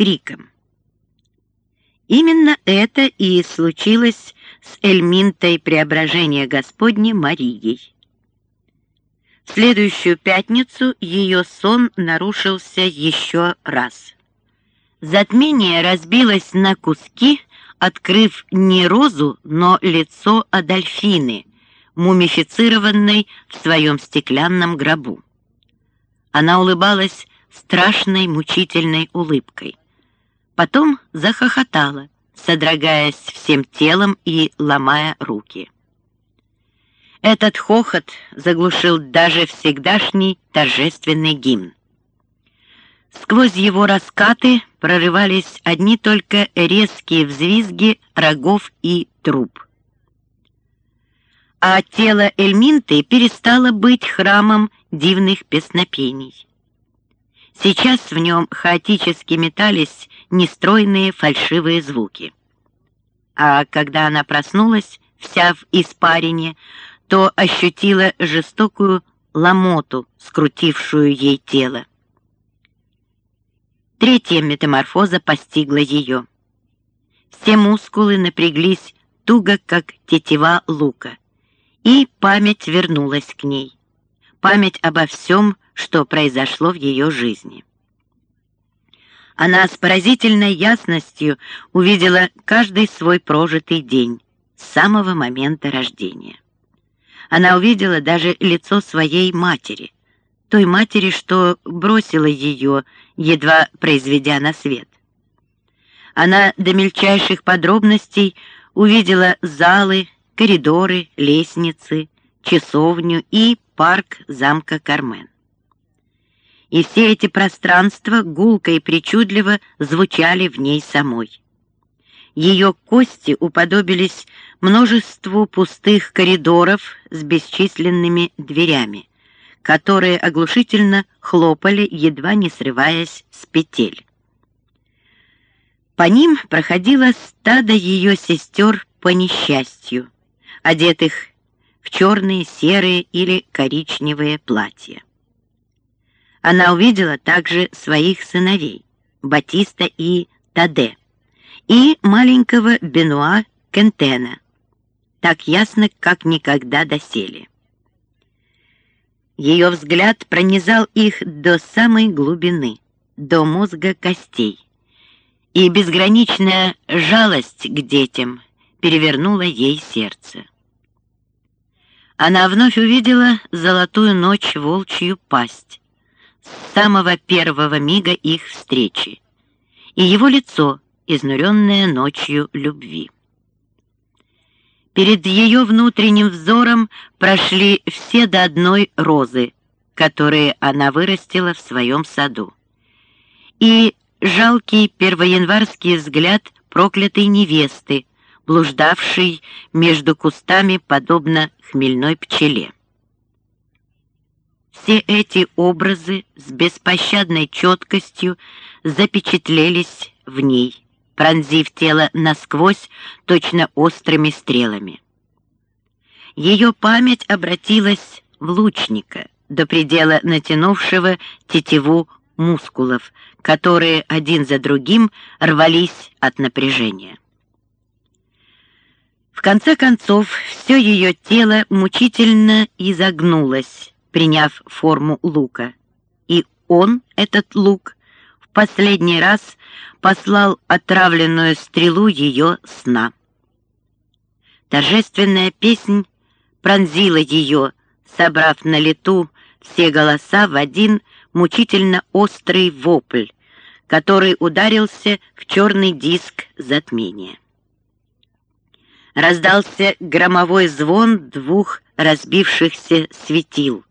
криком. Именно это и случилось с Эльминтой Преображения Господне Марией. В следующую пятницу ее сон нарушился еще раз. Затмение разбилось на куски, открыв не розу, но лицо Адольфины, мумифицированной в своем стеклянном гробу. Она улыбалась страшной мучительной улыбкой. Потом захохотала, содрогаясь всем телом и ломая руки. Этот хохот заглушил даже всегдашний торжественный гимн. Сквозь его раскаты прорывались одни только резкие взвизги рогов и труб. А тело Эльминты перестало быть храмом дивных песнопений. Сейчас в нем хаотически метались нестройные фальшивые звуки. А когда она проснулась, вся в испарине, то ощутила жестокую ломоту, скрутившую ей тело. Третья метаморфоза постигла ее. Все мускулы напряглись туго, как тетива лука, и память вернулась к ней. Память обо всем, что произошло в ее жизни. Она с поразительной ясностью увидела каждый свой прожитый день с самого момента рождения. Она увидела даже лицо своей матери, той матери, что бросила ее, едва произведя на свет. Она до мельчайших подробностей увидела залы, коридоры, лестницы, часовню и парк замка Кармен и все эти пространства гулко и причудливо звучали в ней самой. Ее кости уподобились множеству пустых коридоров с бесчисленными дверями, которые оглушительно хлопали, едва не срываясь с петель. По ним проходило стадо ее сестер по несчастью, одетых в черные, серые или коричневые платья. Она увидела также своих сыновей, Батиста и Таде, и маленького Бенуа Кентена, так ясно, как никогда доселе. Ее взгляд пронизал их до самой глубины, до мозга костей, и безграничная жалость к детям перевернула ей сердце. Она вновь увидела золотую ночь волчью пасть, с самого первого мига их встречи, и его лицо, изнуренное ночью любви. Перед ее внутренним взором прошли все до одной розы, которые она вырастила в своем саду. И жалкий первоянварский взгляд проклятой невесты, блуждавшей между кустами подобно хмельной пчеле. Все эти образы с беспощадной четкостью запечатлелись в ней, пронзив тело насквозь точно острыми стрелами. Ее память обратилась в лучника, до предела натянувшего тетиву мускулов, которые один за другим рвались от напряжения. В конце концов, все ее тело мучительно изогнулось, приняв форму лука. И он, этот лук, в последний раз послал отравленную стрелу ее сна. Торжественная песнь пронзила ее, собрав на лету все голоса в один мучительно острый вопль, который ударился в черный диск затмения. Раздался громовой звон двух разбившихся светил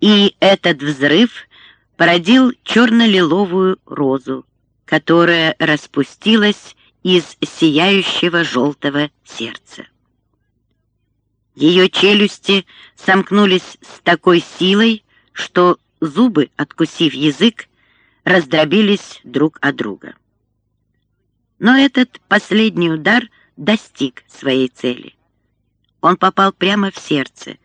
и этот взрыв породил черно-лиловую розу, которая распустилась из сияющего желтого сердца. Ее челюсти сомкнулись с такой силой, что зубы, откусив язык, раздробились друг от друга. Но этот последний удар достиг своей цели. Он попал прямо в сердце,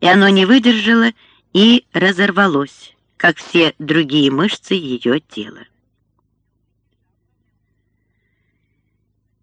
и оно не выдержало и разорвалось, как все другие мышцы ее тела.